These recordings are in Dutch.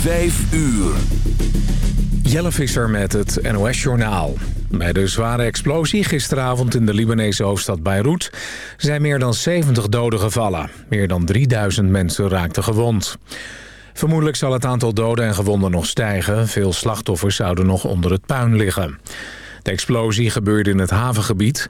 Vijf uur. Jelle Visser met het NOS-journaal. Bij de zware explosie gisteravond in de Libanese hoofdstad Beirut... zijn meer dan 70 doden gevallen. Meer dan 3000 mensen raakten gewond. Vermoedelijk zal het aantal doden en gewonden nog stijgen. Veel slachtoffers zouden nog onder het puin liggen. De explosie gebeurde in het havengebied.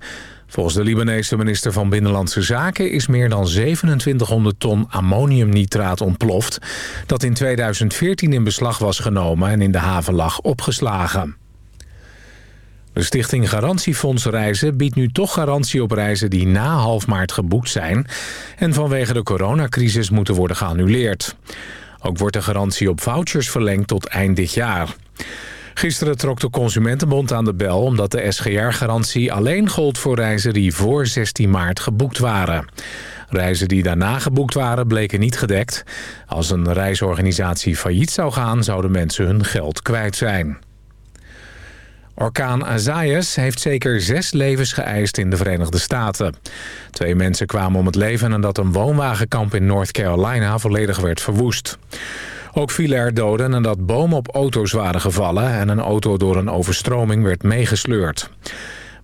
Volgens de Libanese minister van Binnenlandse Zaken... is meer dan 2700 ton ammoniumnitraat ontploft... dat in 2014 in beslag was genomen en in de haven lag opgeslagen. De stichting Garantiefonds Reizen biedt nu toch garantie op reizen die na half maart geboekt zijn... en vanwege de coronacrisis moeten worden geannuleerd. Ook wordt de garantie op vouchers verlengd tot eind dit jaar. Gisteren trok de Consumentenbond aan de bel... omdat de SGR-garantie alleen gold voor reizen die voor 16 maart geboekt waren. Reizen die daarna geboekt waren bleken niet gedekt. Als een reisorganisatie failliet zou gaan... zouden mensen hun geld kwijt zijn. Orkaan Azayas heeft zeker zes levens geëist in de Verenigde Staten. Twee mensen kwamen om het leven nadat een woonwagenkamp in North Carolina volledig werd verwoest. Ook vielen er doden nadat bomen op auto's waren gevallen... en een auto door een overstroming werd meegesleurd.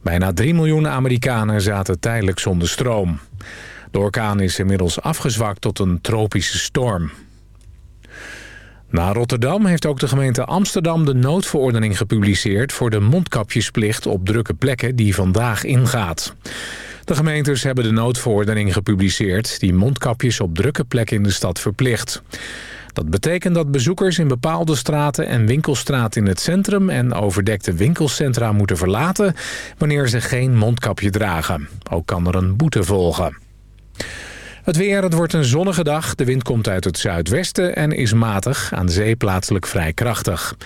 Bijna 3 miljoen Amerikanen zaten tijdelijk zonder stroom. De orkaan is inmiddels afgezwakt tot een tropische storm. Na Rotterdam heeft ook de gemeente Amsterdam de noodverordening gepubliceerd... voor de mondkapjesplicht op drukke plekken die vandaag ingaat. De gemeentes hebben de noodverordening gepubliceerd... die mondkapjes op drukke plekken in de stad verplicht. Dat betekent dat bezoekers in bepaalde straten en winkelstraten in het centrum... en overdekte winkelcentra moeten verlaten wanneer ze geen mondkapje dragen. Ook kan er een boete volgen. Het weer, het wordt een zonnige dag. De wind komt uit het zuidwesten en is matig. Aan zee plaatselijk vrij krachtig.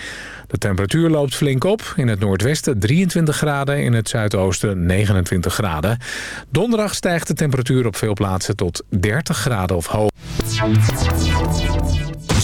De temperatuur loopt flink op. In het noordwesten 23 graden, in het zuidoosten 29 graden. Donderdag stijgt de temperatuur op veel plaatsen tot 30 graden of hoger.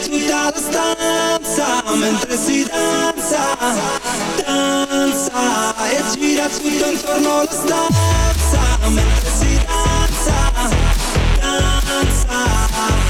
Tutta la stanza mentre si danza, danza. E gira tutto intorno alla stanza mentre si danza, danza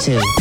too.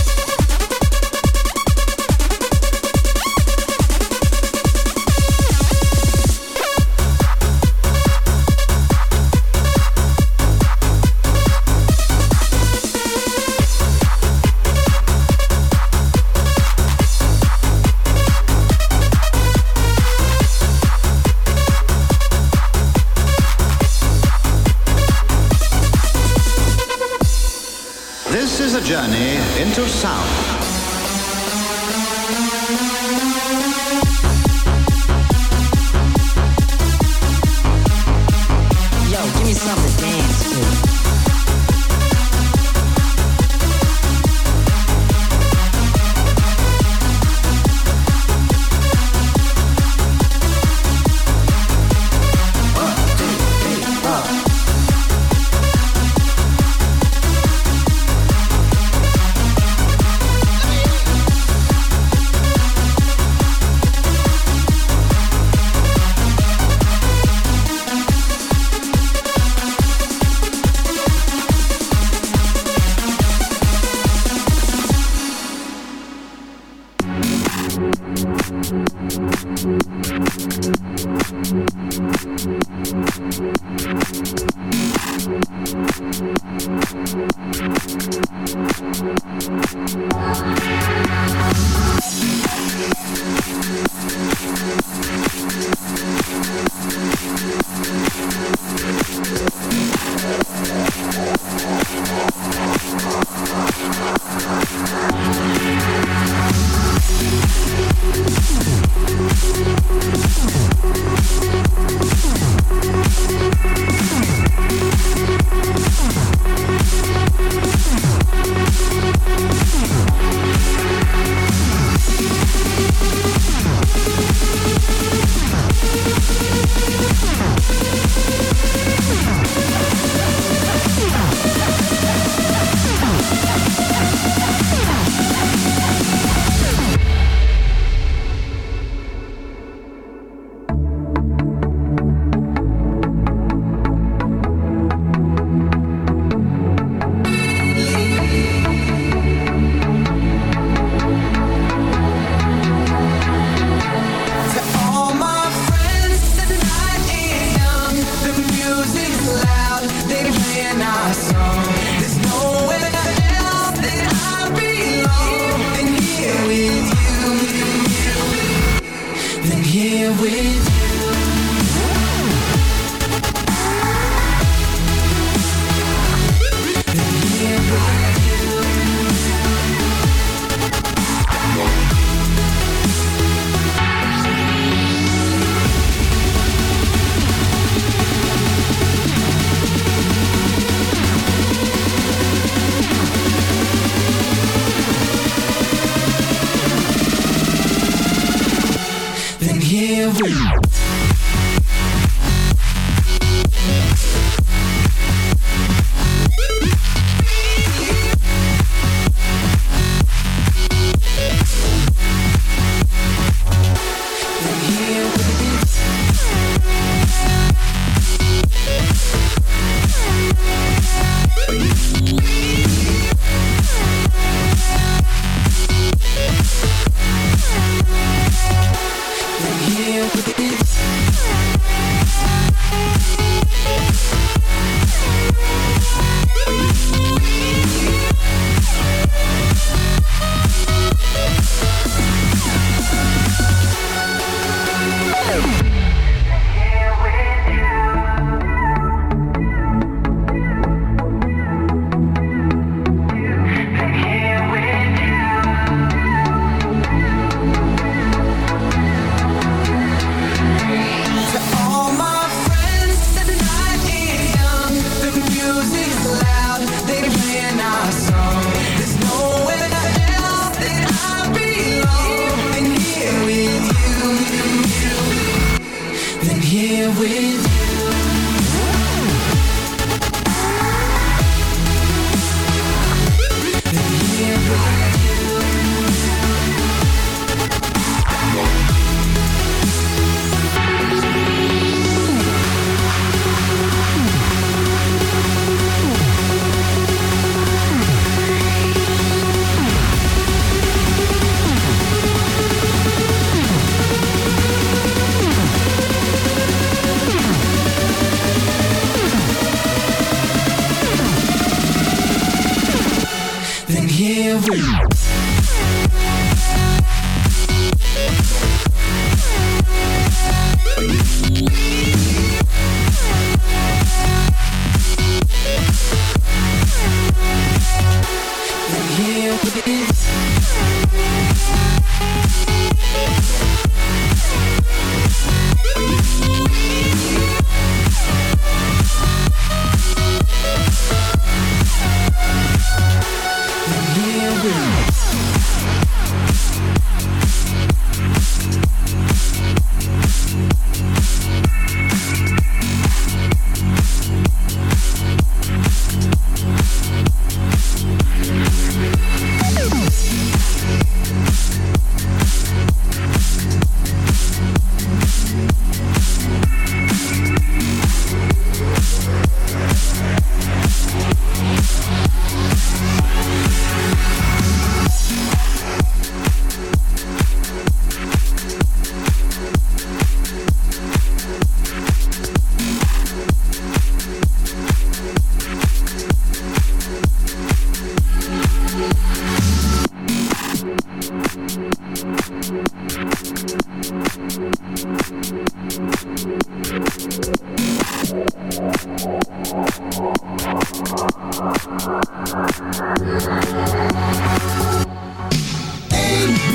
I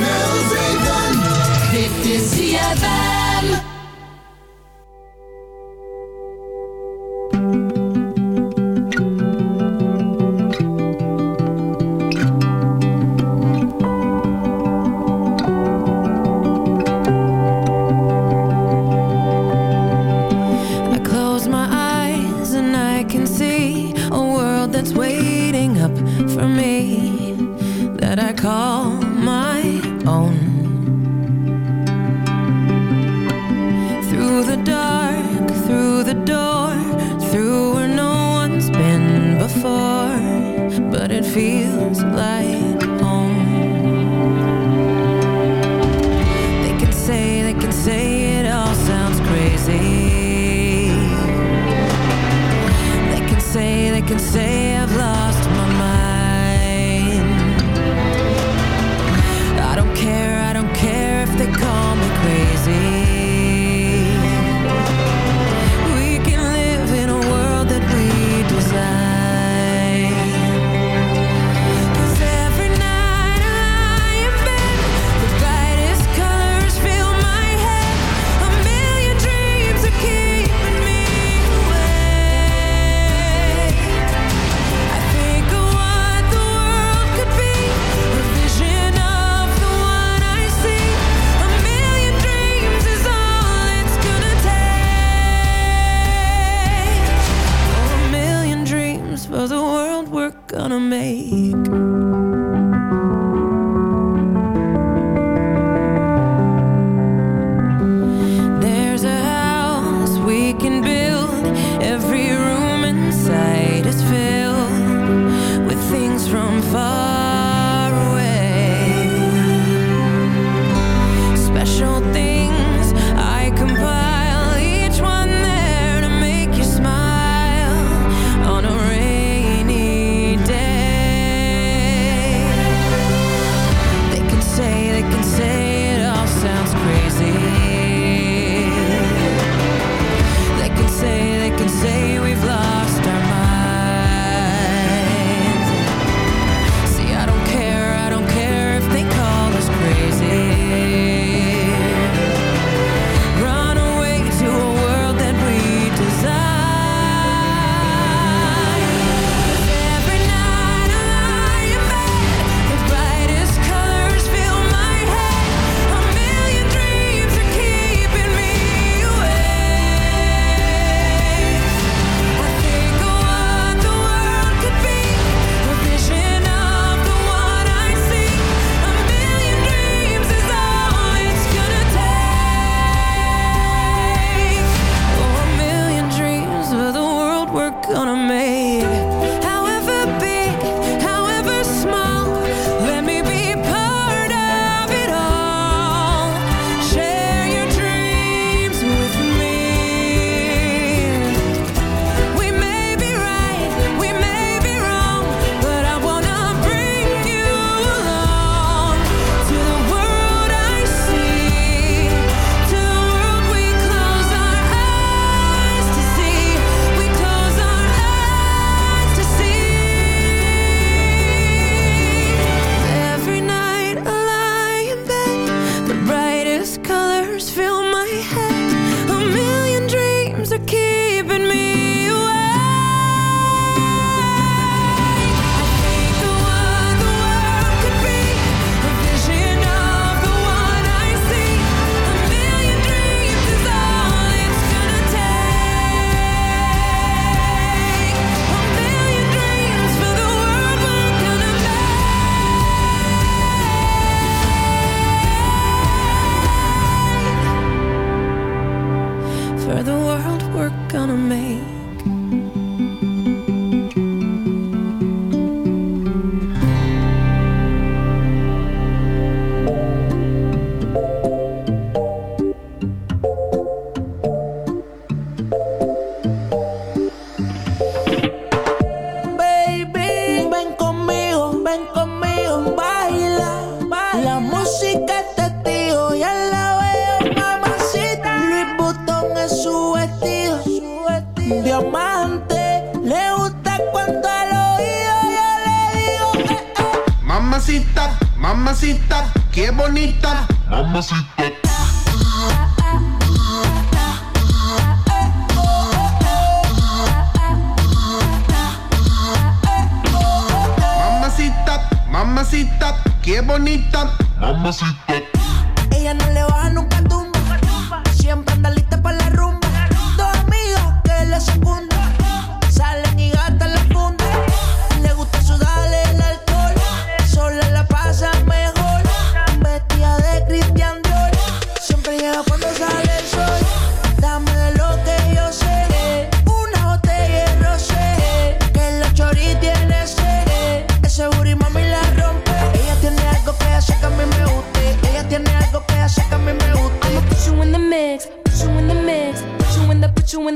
don't care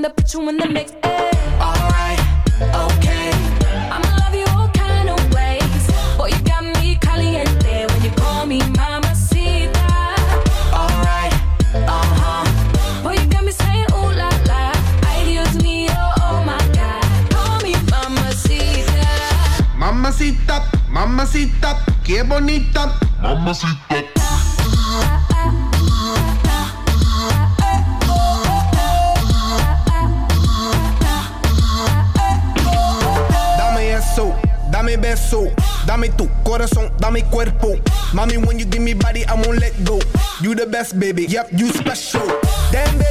in the, put you in the mix. Ay. Alright, okay. I'ma love you all kind of ways. Boy, you got me caliente when you call me Mama Cita. Alright, uh huh. Boy, you got me saying ooh la la. Ay, Dios oh, oh my God. Call me Mama Cita. Mama Cita, Mama Cita, qué bonita. Mama Cita. pa' cuerpo. Mommy, when you give me body, I won't let go. You the best, baby. Yep, you special. Damn.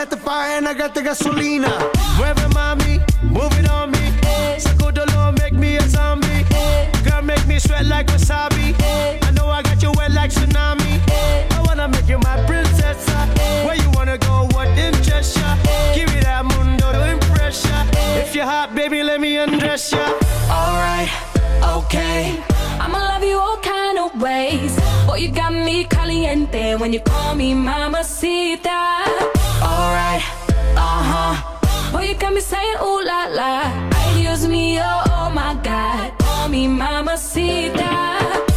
got the fire and I got the gasolina. Wherever mommy, moving on me. Eh. Saco Dolor, make me a zombie. Eh. Girl, make me sweat like wasabi. Eh. I know I got you wet like tsunami. I wanna make you my princess. Where you wanna go? What in Cheshire? Give me that mundo to impress ya. If you're hot, baby, let me undress ya. Alright, okay. I'ma love you all kind of ways. Boy, you got me. caliente when you call me mamacita. Alright, uh huh. Boy, you got me saying ooh la la. Excuse me, oh, oh my god. Call me mamacita.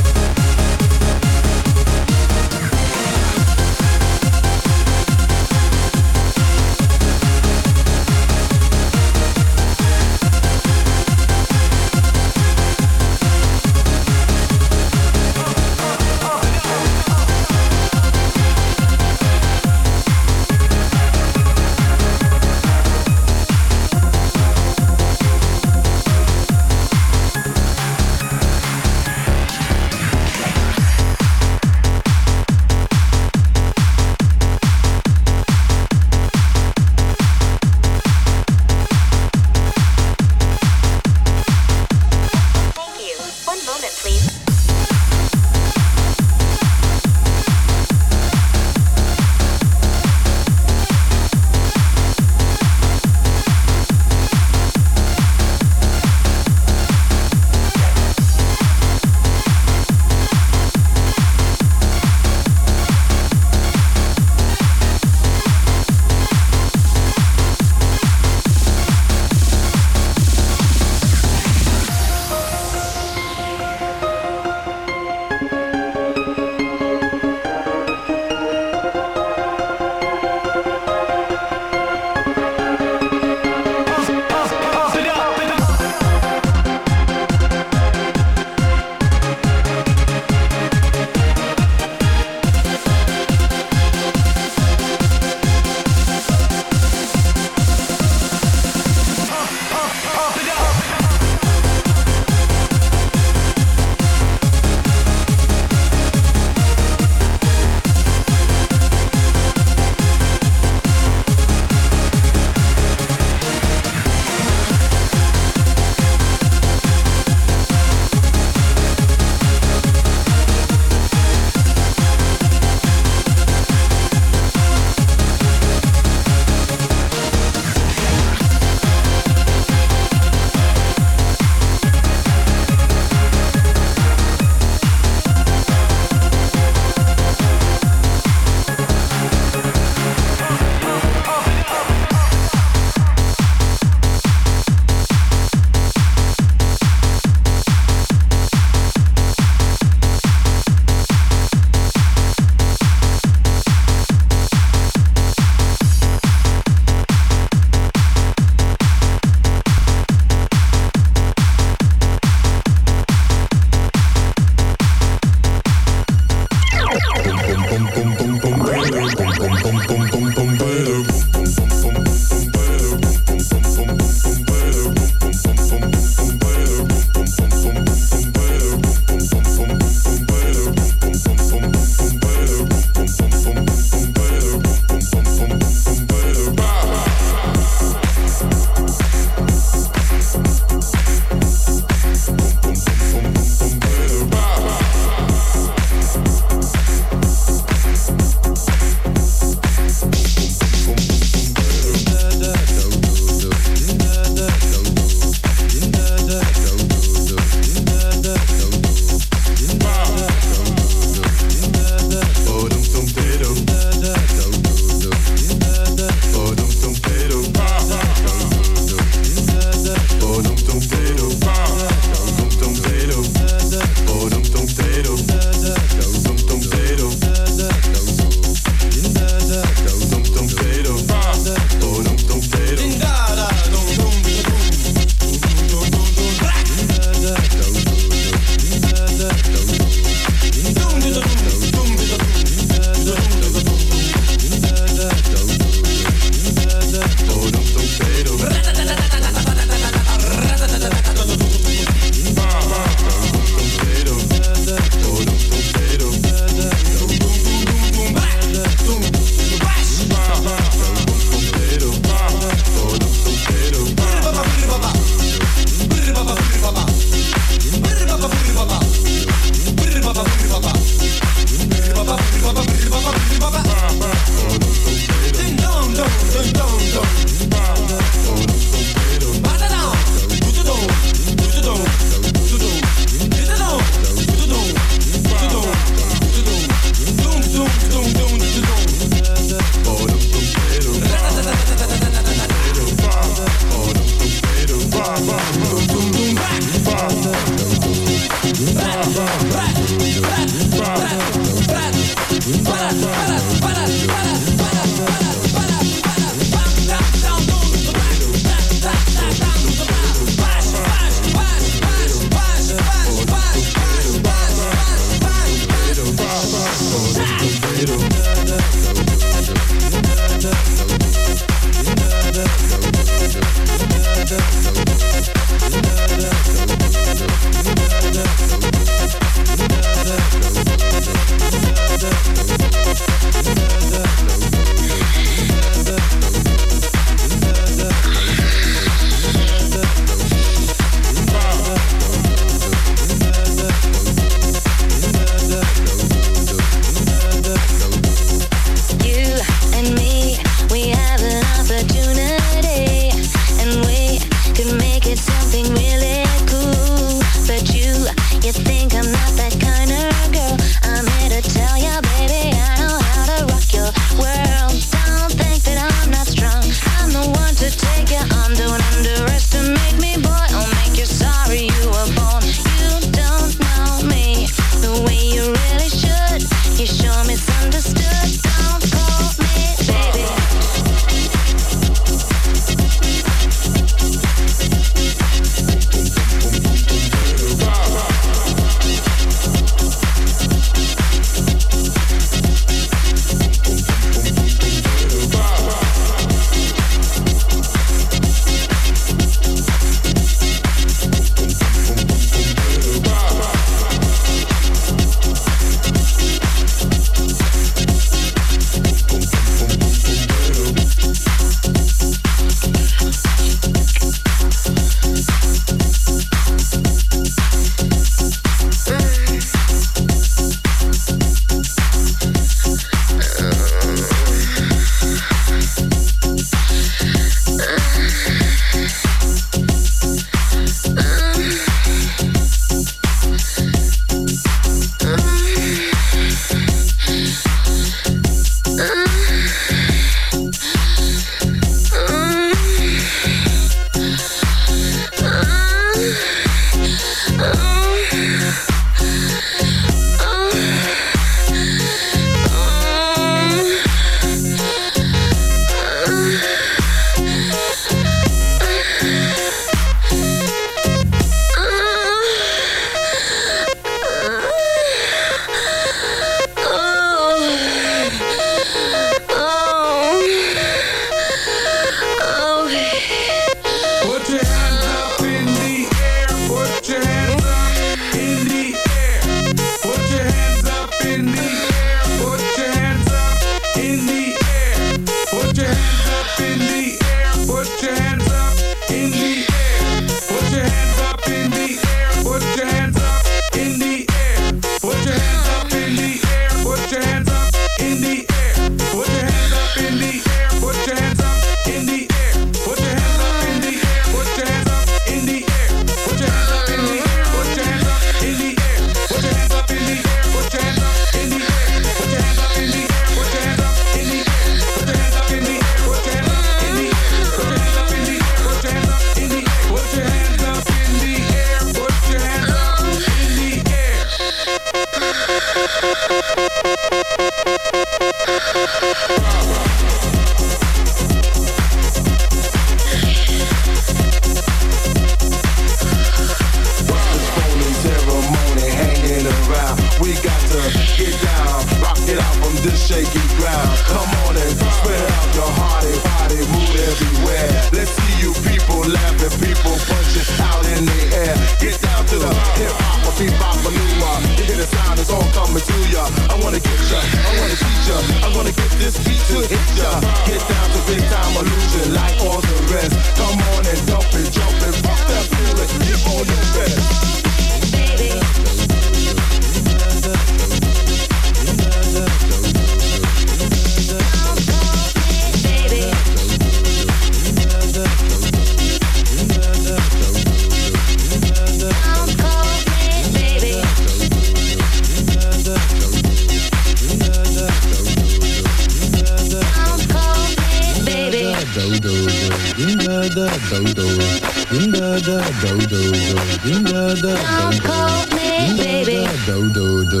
do do ding da da Don't call me baby Do do do.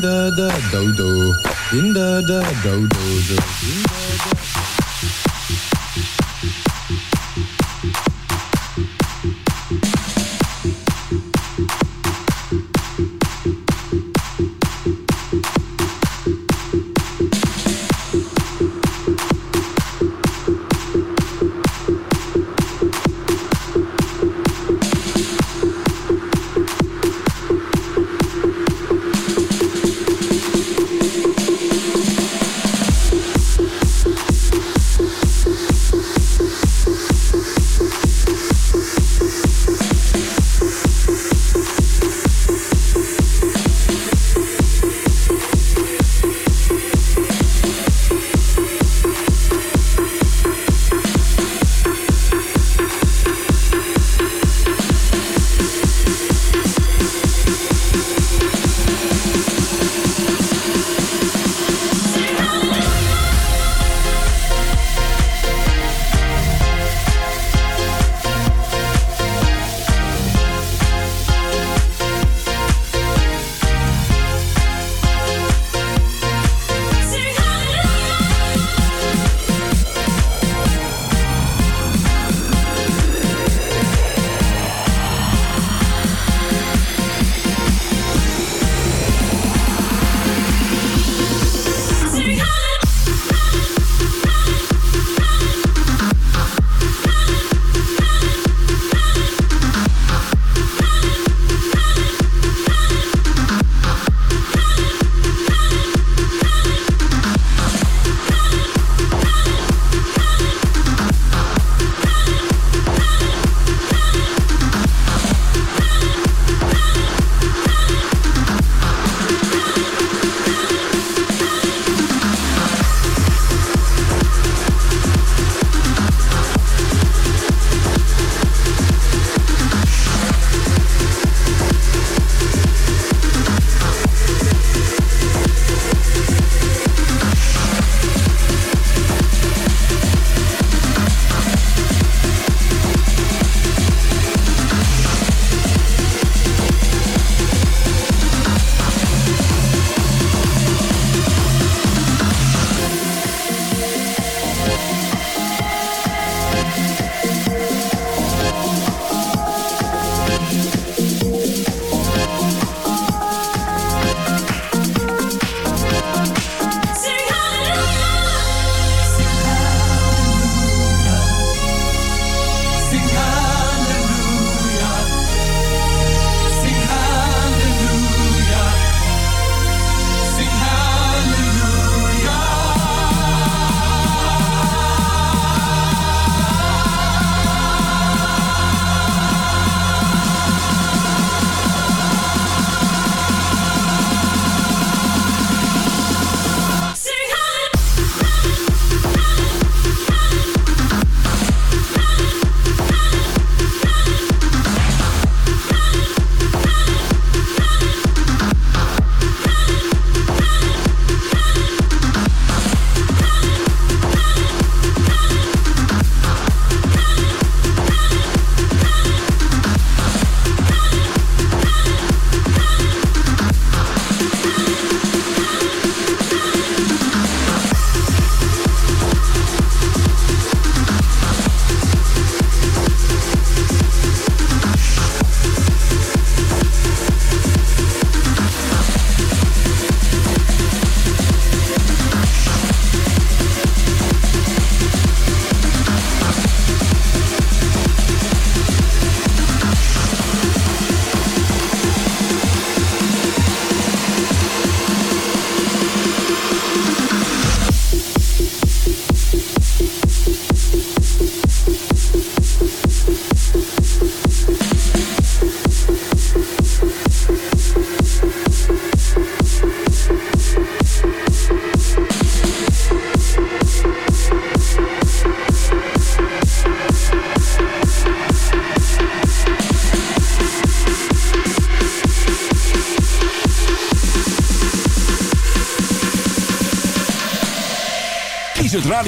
Da da do do. Da da do do do. Da da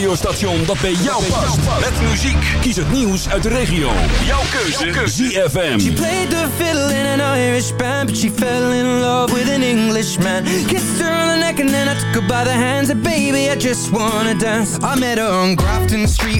radiostation dat bij jou past. Met muziek. Kies het nieuws uit de regio. Jouw keuze. ZFM. She played the fiddle in an Irish band, but she fell in love with an Englishman. Kissed her on the neck and then I took her by the hands. And baby, I just wanna dance. I met her on Grafton Street,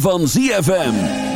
Van ZFM.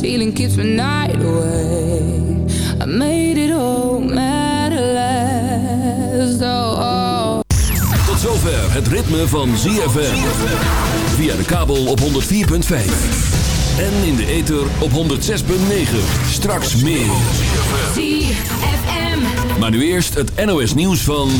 Ceiling keeps me night away, I made it all matter less. Oh, oh. Tot zover het ritme van ZFM. Via de kabel op 104.5. En in de ether op 106.9. Straks meer. ZFM. Maar nu eerst het NOS nieuws van...